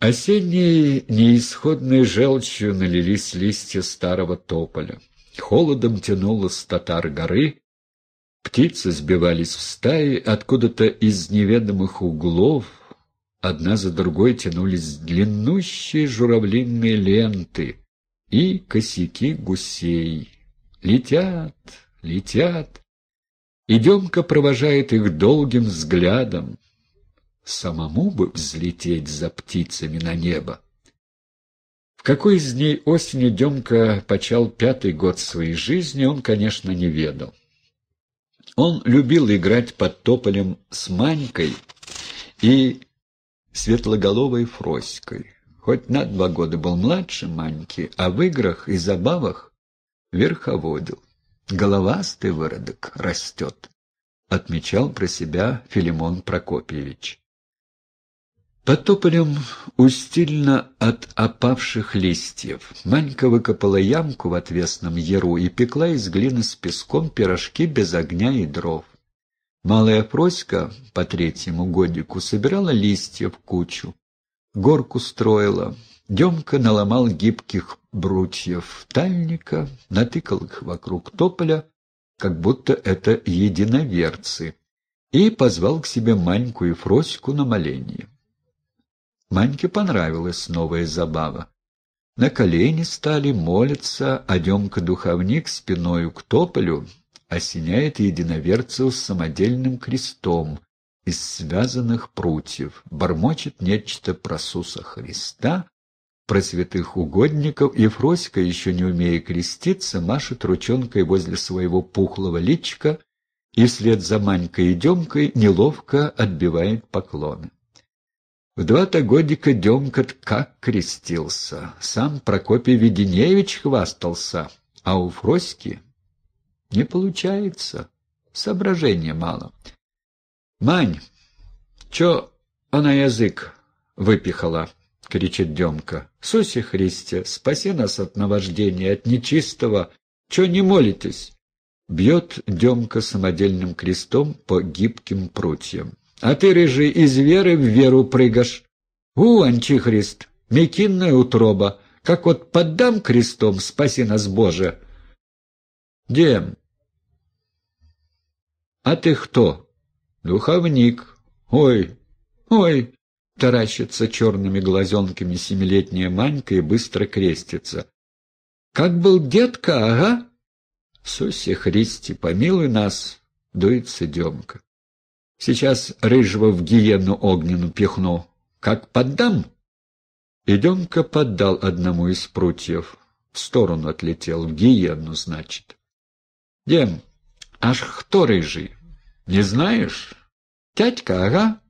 Осенней неисходной желчью налились листья старого тополя. Холодом тянуло с татар горы, птицы сбивались в стаи, откуда-то из неведомых углов, одна за другой тянулись длиннущие журавлиные ленты и косяки гусей. Летят, летят. Идемка провожает их долгим взглядом, самому бы взлететь за птицами на небо. В какой из дней осени Демка почал пятый год своей жизни, он, конечно, не ведал. Он любил играть под тополем с Манькой и светлоголовой Фроськой. Хоть на два года был младше Маньки, а в играх и забавах верховодил. Головастый выродок растет, — отмечал про себя Филимон Прокопьевич. Под тополем устильно от опавших листьев. Манька выкопала ямку в отвесном яру и пекла из глины с песком пирожки без огня и дров. Малая Фроська по третьему годику собирала листья в кучу, горку строила. Демка наломал гибких брутьев тальника, натыкал их вокруг тополя, как будто это единоверцы, и позвал к себе Маньку и Фроську на моление. Маньке понравилась новая забава. На колени стали молиться, а Демка-духовник спиною к тополю осеняет единоверцев самодельным крестом из связанных прутьев, бормочет нечто про Суса Христа, про святых угодников, и Фроська, еще не умея креститься, машет ручонкой возле своего пухлого личика и вслед за Манькой и Демкой неловко отбивает поклоны. В два-то годика Демка как крестился. Сам Прокопий Веденеевич хвастался, а у Фроськи не получается. Соображения мало. — Мань, чё она язык выпихала? — кричит Демка. — Суси Христе, спаси нас от наваждения, от нечистого. Чё не молитесь? Бьет Демка самодельным крестом по гибким прутьям. А ты, рыжий, из веры в веру прыгаш. У, антихрист, мекинная утроба, как вот поддам крестом, спаси нас, Боже. Дем. А ты кто? Духовник. Ой, ой, таращится черными глазенками семилетняя Манька и быстро крестится. Как был детка, ага? Сусе Христи, помилуй нас, дуется Демка. Сейчас рыжего в гиену огненную пихну. Как поддам? Идемка поддал одному из прутьев. В сторону отлетел, в гиену, значит. Дем, аж кто рыжий? Не знаешь? Тятька, ага.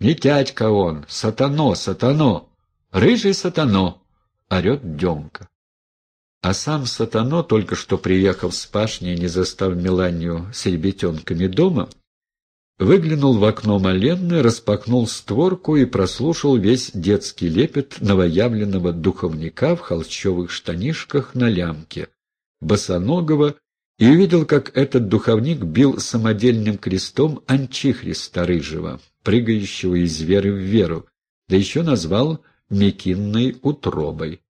Не тятька он, сатано, сатано. Рыжий сатано, орет Демка. А сам сатано, только что приехав с пашни, не застав Меланию с ребятенками дома, Выглянул в окно Маленны, распахнул створку и прослушал весь детский лепет новоявленного духовника в холщовых штанишках на лямке, босоногого, и увидел, как этот духовник бил самодельным крестом Анчихриста Рыжего, прыгающего из веры в веру, да еще назвал Мекинной утробой.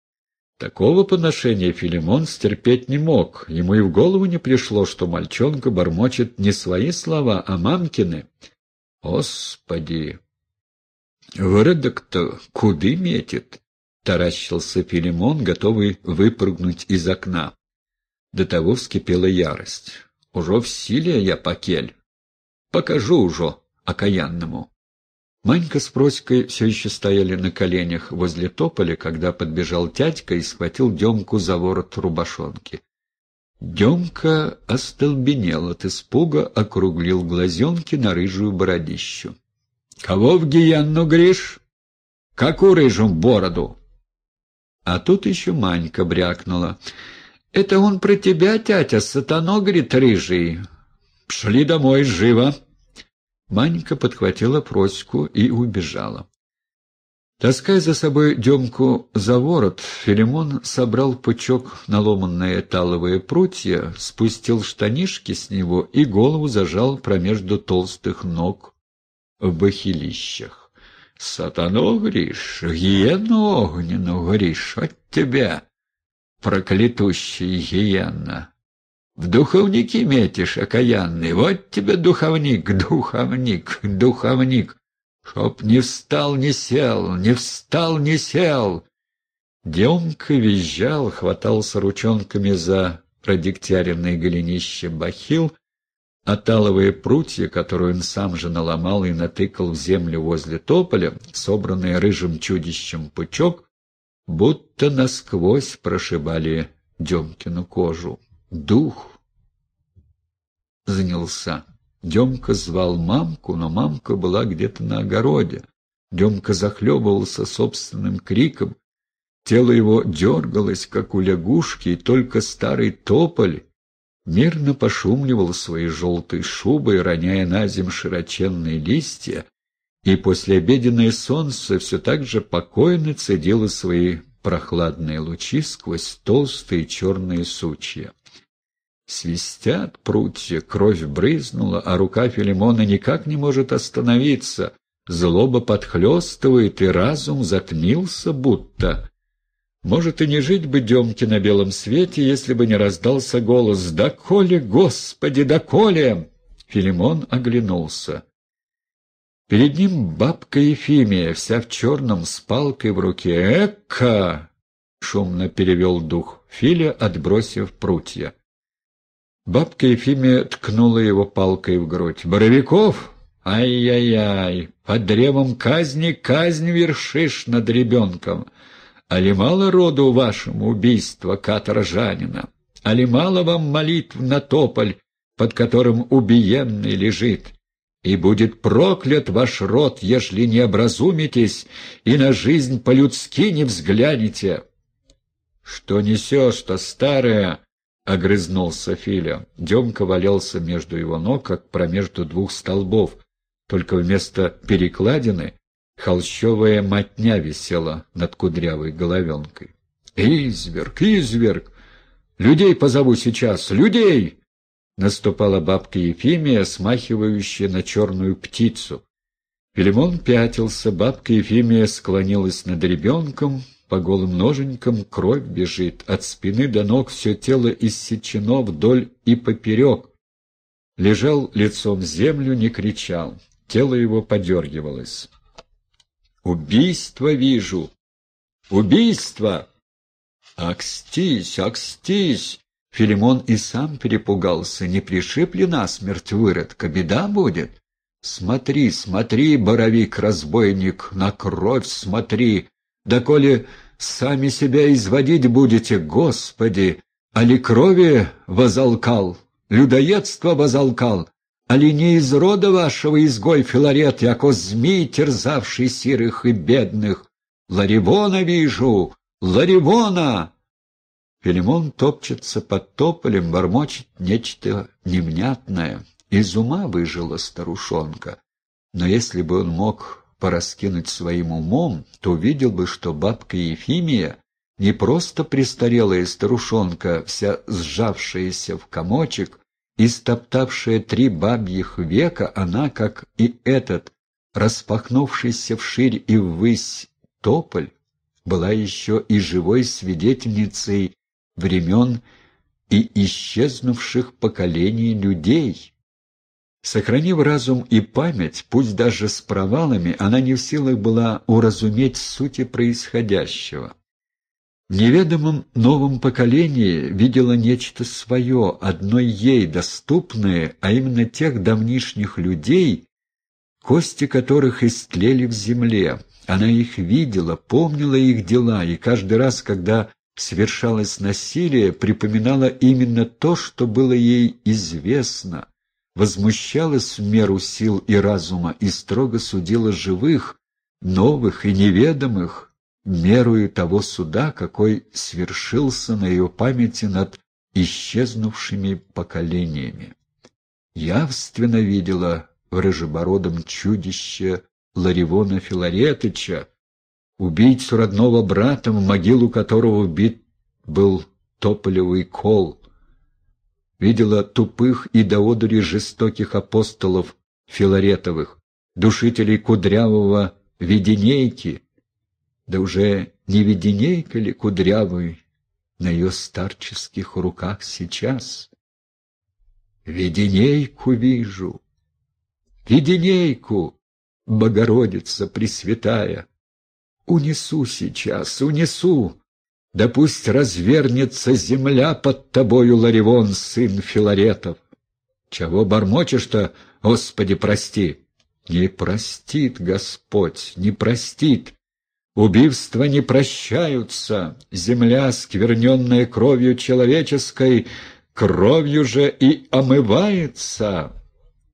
Такого поношения Филимон стерпеть не мог. Ему и в голову не пришло, что мальчонка бормочет не свои слова, а мамкины. Господи! Выродок-то куды метит? Таращился Филимон, готовый выпрыгнуть из окна. До того вскипела ярость. Уже в силе я покель. Покажу уже окаянному. Манька с Проськой все еще стояли на коленях возле тополя, когда подбежал тятька и схватил Демку за ворот рубашонки. Демка остолбенел от испуга, округлил глазенки на рыжую бородищу. — Кого в гиянну гришь? Какую рыжую бороду? А тут еще Манька брякнула. — Это он про тебя, тятя, сатано, говорит, рыжий. Пшли домой живо. Манька подхватила Проську и убежала. Таская за собой Демку за ворот, Филимон собрал пучок наломанные таловые прутья, спустил штанишки с него и голову зажал промежду толстых ног в бахилищах. Сатану гришь, гиену огненну гришь, от тебя, проклятущий гиена. В духовники метишь, окаянный, вот тебе духовник, духовник, духовник. Чтоб не встал, не сел, не встал, не сел. Демка визжал, хватался ручонками за продегтяренное голенище бахил, а таловые прутья, которые он сам же наломал и натыкал в землю возле тополя, собранный рыжим чудищем пучок, будто насквозь прошибали Демкину кожу. Дух занялся. Демка звал мамку, но мамка была где-то на огороде. Демка захлебывался собственным криком. Тело его дергалось, как у лягушки, и только старый тополь мирно пошумливал своей желтой шубой, роняя на земь широченные листья, и послеобеденное солнце все так же покойно цедило свои прохладные лучи сквозь толстые черные сучья. Свистят прутья, кровь брызнула, а рука Филимона никак не может остановиться. Злоба подхлестывает, и разум затмился будто. Может, и не жить бы Демке на белом свете, если бы не раздался голос «Да Господи, да коли!» Филимон оглянулся. Перед ним бабка Ефимия, вся в черном, с палкой в руке. «Эка!» — шумно перевел дух Филя, отбросив прутья. Бабка Ефимия ткнула его палкой в грудь. «Боровиков? Ай-яй-яй! Под древом казни казнь вершишь над ребенком. Али мало роду вашему убийства каторжанина? Али мало вам молитв на тополь, под которым убиенный лежит? И будет проклят ваш род, ежели не образумитесь и на жизнь по-людски не взглянете!» «Что несешь-то, старая?» — огрызнулся Филя. Демка валялся между его ног, как промежду двух столбов, только вместо перекладины холщовая мотня висела над кудрявой головенкой. «Изверг! Изверг! Людей позову сейчас! Людей!» Наступала бабка Ефимия, смахивающая на черную птицу. Филимон пятился, бабка Ефимия склонилась над ребенком, по голым ноженькам кровь бежит, от спины до ног все тело иссечено вдоль и поперек. Лежал лицом землю, не кричал, тело его подергивалось. «Убийство вижу! Убийство!» «Акстись, акстись!» Филимон и сам перепугался, не пришиб ли насмерть выродка, беда будет. «Смотри, смотри, боровик-разбойник, на кровь смотри!» доколе сами себя изводить будете, Господи, али крови возалкал, людоедство возалкал, али не из рода вашего изгой Филарет, яко змей, терзавший сирых и бедных. Ларивона вижу, Ларивона!» Филимон топчется под тополем, бормочет нечто невнятное. Из ума выжила старушонка. Но если бы он мог пораскинуть своим умом, то увидел бы, что бабка Ефимия не просто престарелая старушонка, вся сжавшаяся в комочек и стоптавшая три бабьих века, она, как и этот, распахнувшийся вширь и ввысь тополь, была еще и живой свидетельницей времен и исчезнувших поколений людей. Сохранив разум и память, пусть даже с провалами, она не в силах была уразуметь сути происходящего. В неведомом новом поколении видела нечто свое, одной ей доступное, а именно тех давнишних людей, кости которых истлели в земле. Она их видела, помнила их дела, и каждый раз, когда совершалось насилие, припоминала именно то, что было ей известно, возмущалась в меру сил и разума и строго судила живых, новых и неведомых, мерую того суда, какой свершился на ее памяти над исчезнувшими поколениями. Явственно видела в рыжебородом чудище Ларивона Филаретыча, убийцу родного брата, в могилу которого убит был тополевый кол, видела тупых и до одури жестоких апостолов Филаретовых, душителей кудрявого веденейки, да уже не веденейка ли кудрявый на ее старческих руках сейчас? Веденейку вижу, веденейку, Богородица Пресвятая. Унесу сейчас, унесу, да пусть развернется земля под тобою, Ларивон, сын Филаретов. Чего бормочешь-то, Господи, прости? Не простит Господь, не простит. Убивства не прощаются, земля, скверненная кровью человеческой, кровью же и омывается.